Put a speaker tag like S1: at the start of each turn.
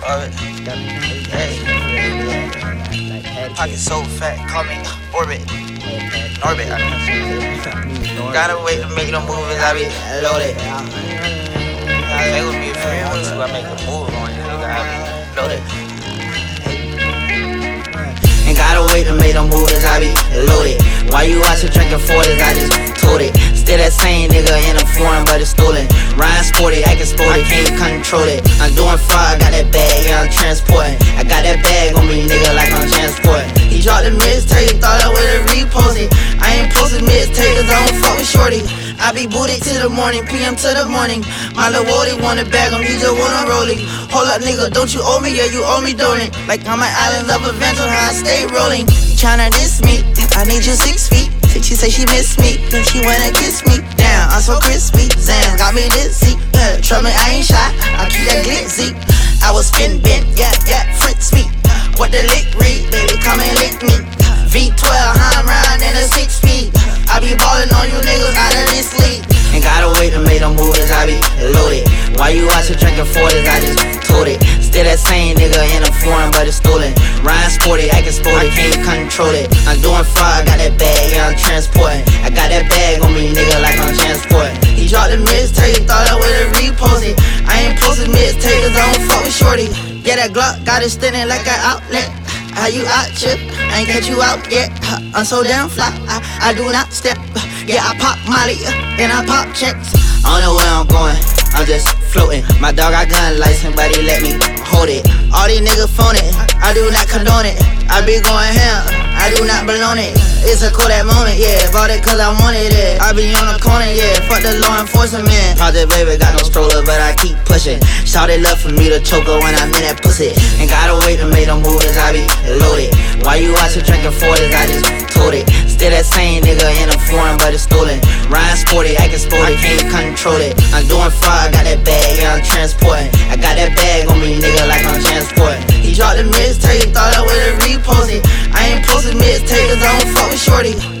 S1: Orbit. Pocket so fat, call me Orbit. Orbit. I mean. Gotta wait to make no moves, I be loaded. They would be a one too. I make a move on you, nigga. I be loaded. Ain't gotta wait to make no moves, I be loaded. Why you here drinking 40s? I just told it. Still that same nigga in a foreign, but it's stolen. Ryan sporty, acting sporty, can't control it. I'm doing fraud, got that transporting. I got that bag on me, nigga, like I'm transporting. He dropped the mixtape, thought I would've reposted. I ain't posted mixtape, I don't fuck with shorty. I be booted to the morning, PM to the morning. My little Wody wanna bag him, he just wanna roll it. Hold up, nigga, don't you owe me? Yeah, you owe me, don't it? Like I'm an island of adventure, how I stay rolling. Tryna diss me, I need you six feet. She say she miss me, then she wanna kiss me. Damn, I'm so crispy. Zan got me dizzy. Yeah, trust me, I ain't shy. I keep that glitzy. I was spin bent, yeah, yeah, Fritz me. What the lick read, baby, come and lick me. V12, I'm riding in a six speed. I be ballin' on you niggas out of this league. Ain't gotta wait to make them moves, I be loaded. Why you out here drinking 40s? I just told it. Still that same nigga in a foreign, but it's stolen. Ryan sporty, acting sporty, can't control it. I'm doing fraud, I got that bag, yeah, I'm transporting. I got that bag posted mixtape, I don't fuck with shorty. Yeah, that Glock got it standing like an outlet. How you out, chip? I ain't catch you out yet. I'm so damn fly. I, I do not step. Yeah, I pop Molly and I pop checks. I don't know where I'm going. I'm just floating. My dog got gun license, but he let me hold it. All these niggas phone it. I do not condone it. I be going ham. I do not belong it. It's a cool that moment, yeah. Bought it cause I wanted it. I be on the corner, yeah. Fuck the law enforcement. Project baby got no stroller, but I keep pushing. Shout it love for me to choke her when I'm in that pussy. Ain't gotta wait to make them moves, I be loaded. Why you here drinking 40s? I just told it. Still that same nigga in a foreign, but it's stolen. Ryan sporty, acting sporty, can't control it. I'm doing fraud, got that bag, yeah, I'm transporting. I got that bag on me, nigga, like I'm transporting. He dropped the mixtape, thought I don't fuck with shorty.